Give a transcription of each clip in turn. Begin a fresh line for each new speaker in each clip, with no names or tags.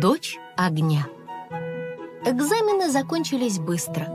Дочь огня. Экзамены закончились быстро.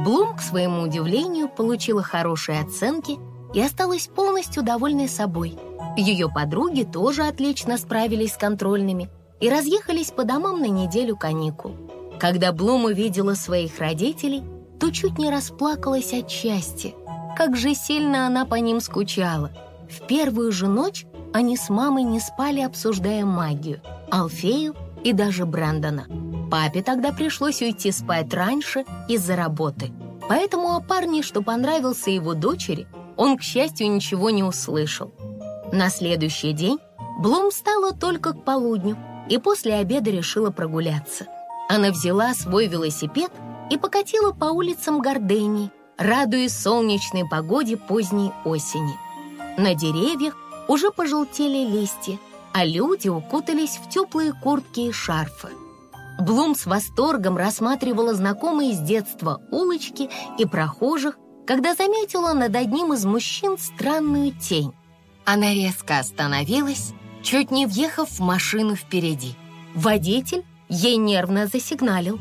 Блум, к своему удивлению, получила хорошие оценки и осталась полностью довольной собой. Ее подруги тоже отлично справились с контрольными и разъехались по домам на неделю каникул. Когда Блум увидела своих родителей, то чуть не расплакалась от счастья. Как же сильно она по ним скучала. В первую же ночь они с мамой не спали, обсуждая магию, Алфею и даже Брэндона. Папе тогда пришлось уйти спать раньше из-за работы. Поэтому о парне, что понравился его дочери, он, к счастью, ничего не услышал. На следующий день Блум встала только к полудню и после обеда решила прогуляться. Она взяла свой велосипед и покатила по улицам Гордении, радуясь солнечной погоде поздней осени. На деревьях уже пожелтели листья, а люди укутались в теплые куртки и шарфы. Блум с восторгом рассматривала знакомые с детства улочки и прохожих, когда заметила над одним из мужчин странную тень. Она резко остановилась, чуть не въехав в машину впереди. Водитель ей нервно засигналил.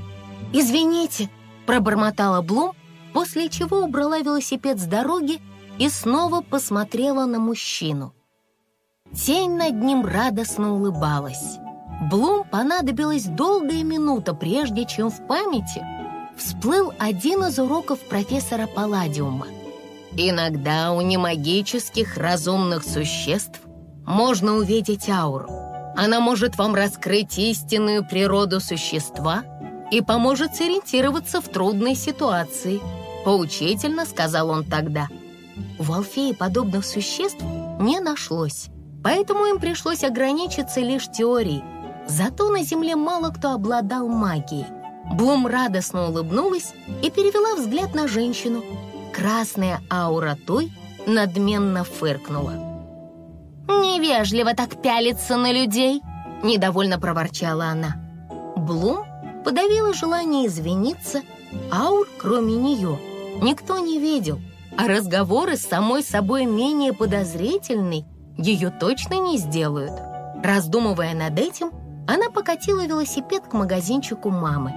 «Извините», — пробормотала Блум, после чего убрала велосипед с дороги и снова посмотрела на мужчину. Тень над ним радостно улыбалась. Блум понадобилась долгая минута, прежде чем в памяти всплыл один из уроков профессора Палладиума. Иногда у немагических разумных существ можно увидеть ауру. Она может вам раскрыть истинную природу существа и поможет сориентироваться в трудной ситуации. Поучительно, сказал он тогда. У Алфеи подобных существ не нашлось поэтому им пришлось ограничиться лишь теорией. Зато на Земле мало кто обладал магией. Блум радостно улыбнулась и перевела взгляд на женщину. Красная аура той надменно фыркнула. «Невежливо так пялиться на людей!» — недовольно проворчала она. Блум подавила желание извиниться, аур, кроме нее, никто не видел, а разговоры с самой собой менее подозрительной ее точно не сделают. Раздумывая над этим, она покатила велосипед к магазинчику мамы.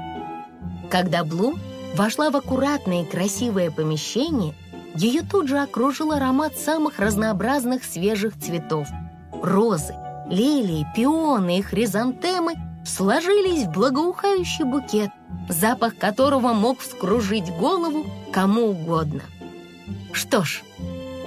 Когда Блум вошла в аккуратное и красивое помещение, ее тут же окружил аромат самых разнообразных свежих цветов. Розы, лилии, пионы и хризантемы сложились в благоухающий букет, запах которого мог вскружить голову кому угодно. Что ж,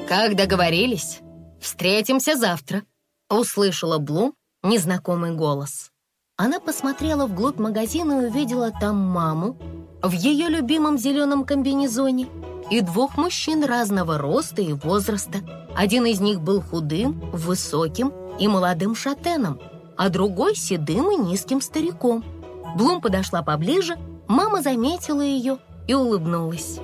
как договорились, «Встретимся завтра», — услышала Блум незнакомый голос. Она посмотрела вглубь магазина и увидела там маму в ее любимом зеленом комбинезоне и двух мужчин разного роста и возраста. Один из них был худым, высоким и молодым шатеном, а другой седым и низким стариком. Блум подошла поближе, мама заметила ее и улыбнулась.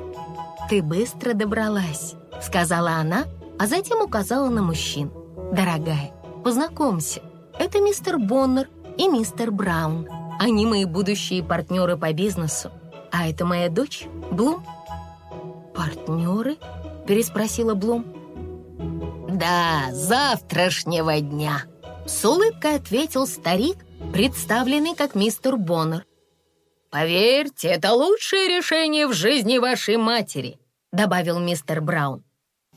«Ты быстро добралась», — сказала она, — а затем указала на мужчин. «Дорогая, познакомься, это мистер Боннер и мистер Браун. Они мои будущие партнеры по бизнесу. А это моя дочь, Блум». «Партнеры?» — переспросила Блум. «Да, завтрашнего дня», — с улыбкой ответил старик, представленный как мистер Боннер. «Поверьте, это лучшее решение в жизни вашей матери», — добавил мистер Браун.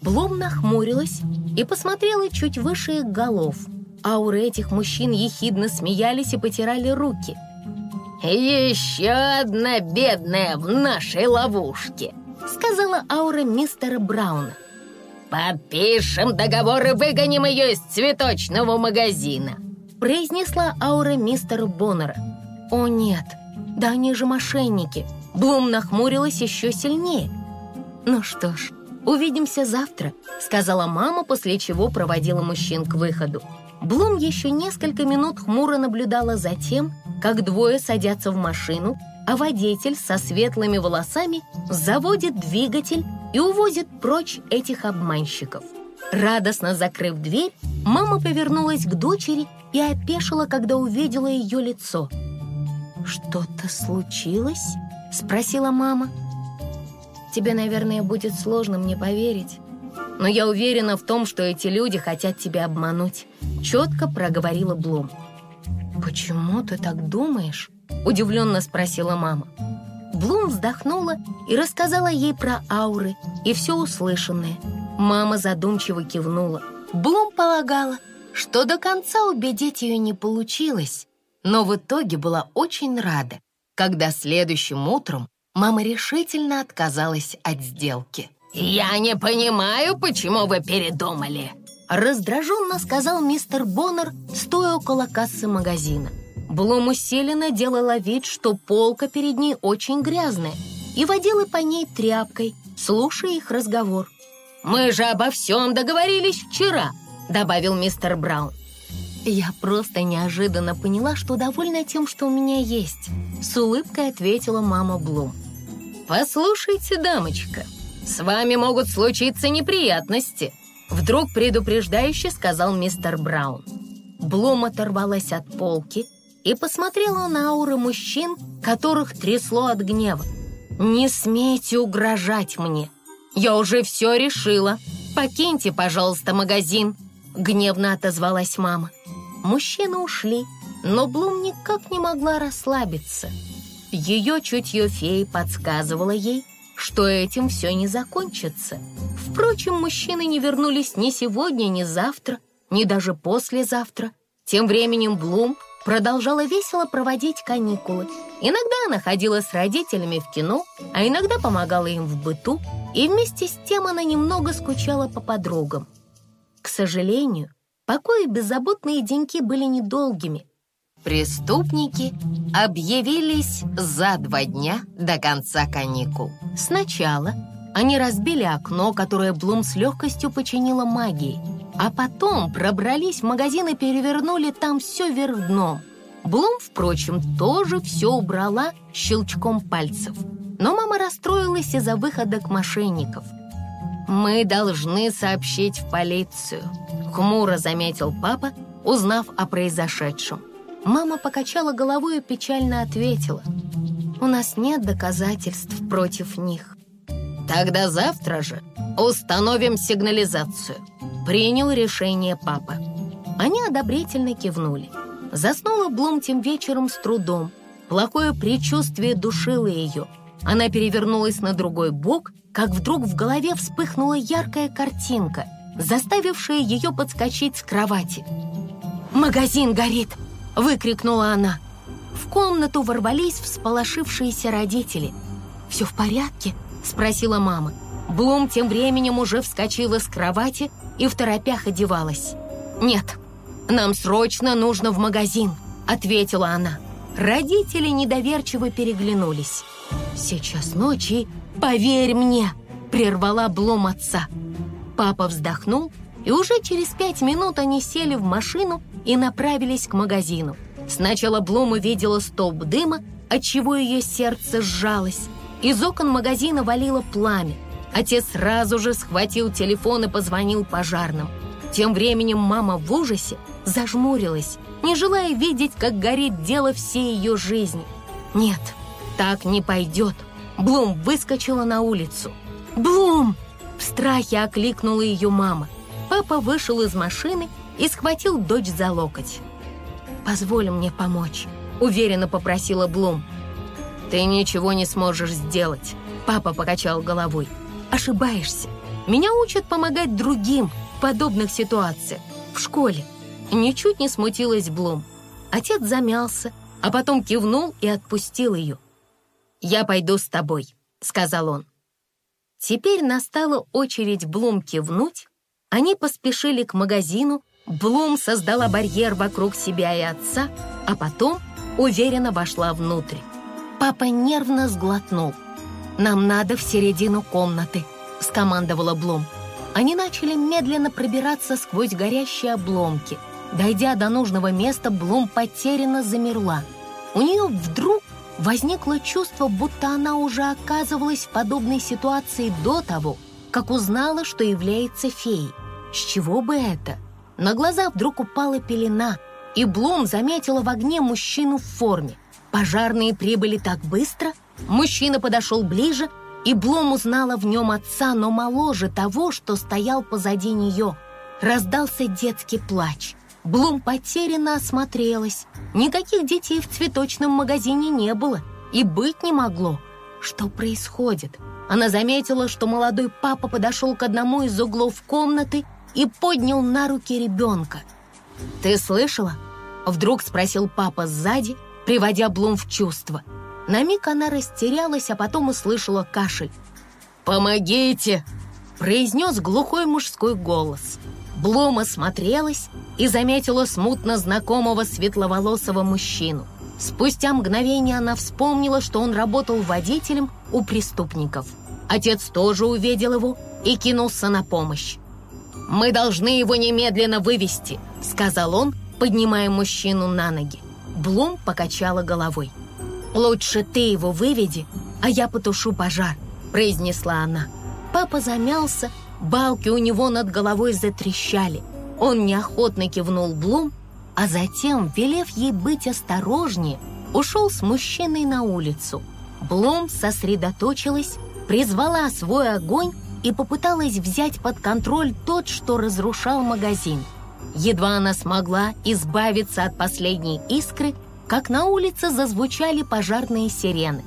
Блум нахмурилась и посмотрела чуть выше их голов. Ауры этих мужчин ехидно смеялись и потирали руки. «Еще одна бедная в нашей ловушке», сказала аура мистера Брауна. «Подпишем договор и выгоним ее из цветочного магазина», произнесла аура мистера Боннера. «О нет, да они же мошенники!» Блум нахмурилась еще сильнее. «Ну что ж, «Увидимся завтра», — сказала мама, после чего проводила мужчин к выходу. Блум еще несколько минут хмуро наблюдала за тем, как двое садятся в машину, а водитель со светлыми волосами заводит двигатель и увозит прочь этих обманщиков. Радостно закрыв дверь, мама повернулась к дочери и опешила, когда увидела ее лицо. «Что-то случилось?» — спросила мама. Тебе, наверное, будет сложно мне поверить. Но я уверена в том, что эти люди хотят тебя обмануть», — четко проговорила Блум. «Почему ты так думаешь?» — удивленно спросила мама. Блум вздохнула и рассказала ей про ауры и все услышанное. Мама задумчиво кивнула. Блум полагала, что до конца убедить ее не получилось, но в итоге была очень рада, когда следующим утром мама решительно отказалась от сделки. «Я не понимаю, почему вы передумали», раздраженно сказал мистер Боннер, стоя около кассы магазина. Блум усиленно делала вид, что полка перед ней очень грязная, и водила по ней тряпкой, слушая их разговор. «Мы же обо всем договорились вчера», — добавил мистер Браун. «Я просто неожиданно поняла, что довольна тем, что у меня есть», — с улыбкой ответила мама Блум. «Послушайте, дамочка, с вами могут случиться неприятности», — вдруг предупреждающе сказал мистер Браун. Блум оторвалась от полки и посмотрела на ауры мужчин, которых трясло от гнева. «Не смейте угрожать мне! Я уже все решила! Покиньте, пожалуйста, магазин!» Гневно отозвалась мама. Мужчины ушли, но Блум никак не могла расслабиться. Ее чутье феи подсказывало ей, что этим все не закончится. Впрочем, мужчины не вернулись ни сегодня, ни завтра, ни даже послезавтра. Тем временем Блум продолжала весело проводить каникулы. Иногда она ходила с родителями в кино, а иногда помогала им в быту, и вместе с тем она немного скучала по подругам. К сожалению, покой и беззаботные деньки были недолгими. Преступники объявились за два дня до конца каникул. Сначала они разбили окно, которое Блум с легкостью починила магией, а потом пробрались в магазин и перевернули там все вверх дном. Блум, впрочем, тоже все убрала щелчком пальцев. Но мама расстроилась из-за выходок мошенников. «Мы должны сообщить в полицию», — хмуро заметил папа, узнав о произошедшем. Мама покачала головой и печально ответила. «У нас нет доказательств против них». «Тогда завтра же установим сигнализацию», принял решение папа. Они одобрительно кивнули. Заснула Блум тем вечером с трудом. Плохое предчувствие душило ее. Она перевернулась на другой бок, как вдруг в голове вспыхнула яркая картинка, заставившая ее подскочить с кровати. «Магазин горит!» — выкрикнула она. В комнату ворвались всполошившиеся родители. «Все в порядке?» — спросила мама. Блум тем временем уже вскочила с кровати и в торопях одевалась. «Нет, нам срочно нужно в магазин», — ответила она. Родители недоверчиво переглянулись. «Сейчас ночи, поверь мне», — прервала Блум отца. Папа вздохнул, и уже через пять минут они сели в машину и направились к магазину. Сначала Блум увидела столб дыма, отчего ее сердце сжалось. Из окон магазина валило пламя. Отец сразу же схватил телефон и позвонил пожарным. Тем временем мама в ужасе зажмурилась, не желая видеть, как горит дело всей ее жизни. Нет, так не пойдет. Блум выскочила на улицу. «Блум!» В страхе окликнула ее мама. Папа вышел из машины и схватил дочь за локоть. «Позволь мне помочь», — уверенно попросила Блум. «Ты ничего не сможешь сделать», — папа покачал головой ошибаешься. Меня учат помогать другим в подобных ситуациях. В школе. Ничуть не смутилась Блум. Отец замялся, а потом кивнул и отпустил ее. «Я пойду с тобой», — сказал он. Теперь настала очередь Блум кивнуть. Они поспешили к магазину. Блум создала барьер вокруг себя и отца, а потом уверенно вошла внутрь. Папа нервно сглотнул. «Нам надо в середину комнаты», — скомандовала Блум. Они начали медленно пробираться сквозь горящие обломки. Дойдя до нужного места, Блум потерянно замерла. У нее вдруг возникло чувство, будто она уже оказывалась в подобной ситуации до того, как узнала, что является феей. С чего бы это? На глаза вдруг упала пелена, и Блум заметила в огне мужчину в форме. Пожарные прибыли так быстро, Мужчина подошел ближе, и Блум узнала в нем отца, но моложе того, что стоял позади нее. Раздался детский плач. Блум потерянно осмотрелась. Никаких детей в цветочном магазине не было и быть не могло. Что происходит? Она заметила, что молодой папа подошел к одному из углов комнаты и поднял на руки ребенка. «Ты слышала?» — вдруг спросил папа сзади, приводя Блум в чувство. На миг она растерялась, а потом услышала кашель. «Помогите!» — произнес глухой мужской голос. Блум осмотрелась и заметила смутно знакомого светловолосого мужчину. Спустя мгновение она вспомнила, что он работал водителем у преступников. Отец тоже увидел его и кинулся на помощь. «Мы должны его немедленно вывести», — сказал он, поднимая мужчину на ноги. Блум покачала головой. «Лучше ты его выведи, а я потушу пожар», — произнесла она. Папа замялся, балки у него над головой затрещали. Он неохотно кивнул Блум, а затем, велев ей быть осторожнее, ушел с мужчиной на улицу. Блум сосредоточилась, призвала свой огонь и попыталась взять под контроль тот, что разрушал магазин. Едва она смогла избавиться от последней искры, как на улице зазвучали пожарные сирены.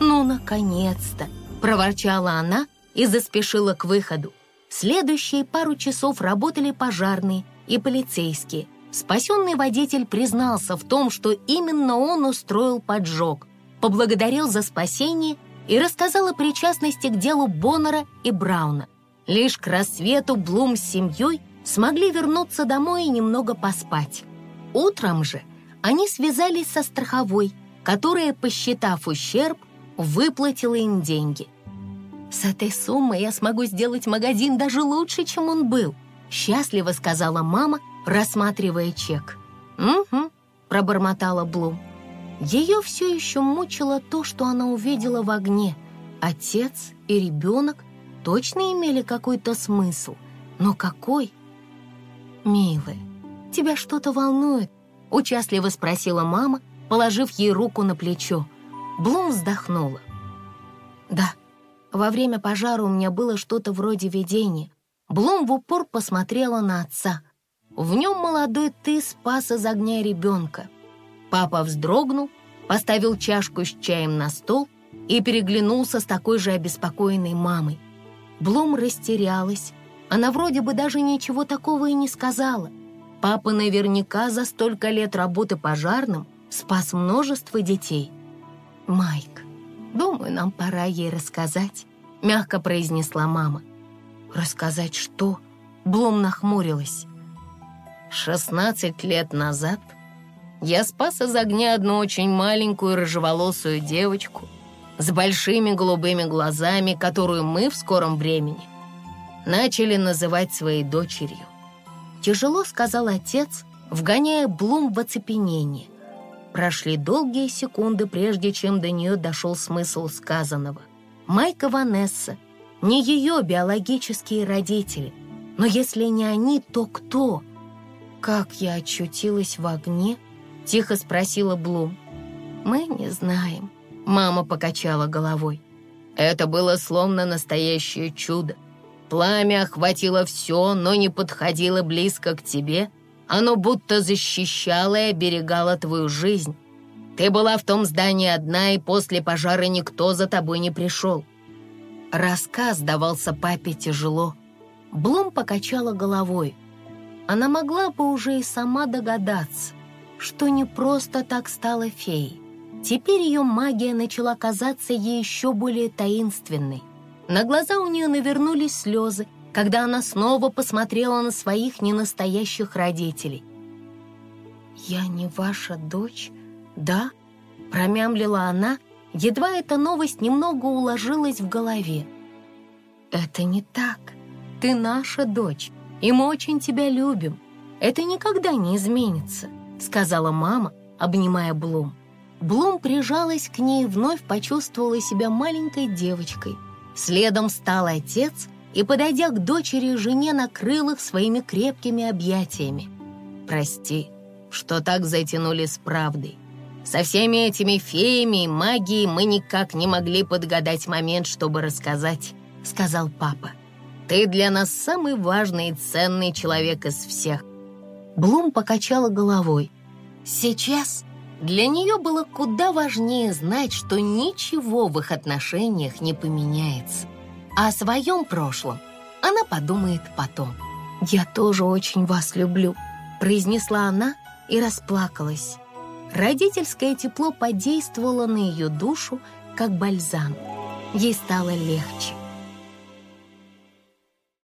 «Ну, наконец-то!» — проворчала она и заспешила к выходу. Следующие пару часов работали пожарные и полицейские. Спасенный водитель признался в том, что именно он устроил поджог, поблагодарил за спасение и рассказал о причастности к делу Боннера и Брауна. Лишь к рассвету Блум с семьей смогли вернуться домой и немного поспать. Утром же они связались со страховой, которая, посчитав ущерб, выплатила им деньги. «С этой суммой я смогу сделать магазин даже лучше, чем он был», счастливо сказала мама, рассматривая чек. «Угу», пробормотала Блум. Ее все еще мучило то, что она увидела в огне. Отец и ребенок точно имели какой-то смысл. Но какой? «Милая, тебя что-то волнует?» — участливо спросила мама, положив ей руку на плечо. Блум вздохнула. «Да, во время пожара у меня было что-то вроде видения. Блум в упор посмотрела на отца. В нем молодой ты спас из огня ребенка. Папа вздрогнул, поставил чашку с чаем на стол и переглянулся с такой же обеспокоенной мамой. Блум растерялась. Она вроде бы даже ничего такого и не сказала. Папа наверняка за столько лет работы пожарным спас множество детей. «Майк, думаю, нам пора ей рассказать», — мягко произнесла мама. «Рассказать что?» Блум нахмурилась. «Шестнадцать лет назад я спас из огня одну очень маленькую рыжеволосую девочку с большими голубыми глазами, которую мы в скором времени начали называть своей дочерью. Тяжело сказал отец, вгоняя Блум в оцепенение. Прошли долгие секунды, прежде чем до нее дошел смысл сказанного. Майка Ванесса, не ее биологические родители, но если не они, то кто? Как я очутилась в огне — Тихо спросила Блум. «Мы не знаем». Мама покачала головой. Это было словно настоящее чудо. Пламя охватило все, но не подходило близко к тебе. Оно будто защищало и оберегало твою жизнь. Ты была в том здании одна, и после пожара никто за тобой не пришел. Рассказ давался папе тяжело. Блум покачала головой. Она могла бы уже и сама догадаться что не просто так стала феей. Теперь ее магия начала казаться ей еще более таинственной. На глаза у нее навернулись слезы, когда она снова посмотрела на своих ненастоящих родителей. «Я не ваша дочь, да?» — промямлила она, едва эта новость немного уложилась в голове. «Это не так. Ты наша дочь, и мы очень тебя любим. Это никогда не изменится. — сказала мама, обнимая Блум. Блум прижалась к ней и вновь почувствовала себя маленькой девочкой. Следом встал отец и, подойдя к дочери и жене, накрыл их своими крепкими объятиями. «Прости, что так затянули с правдой. Со всеми этими феями и магией мы никак не могли подгадать момент, чтобы рассказать», — сказал папа. «Ты для нас самый важный и ценный человек из всех. Блум покачала головой. Сейчас для нее было куда важнее знать, что ничего в их отношениях не поменяется. А о своем прошлом она подумает потом. «Я тоже очень вас люблю», — произнесла она и расплакалась. Родительское тепло подействовало на ее душу, как бальзам. Ей стало легче.